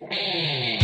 Hey.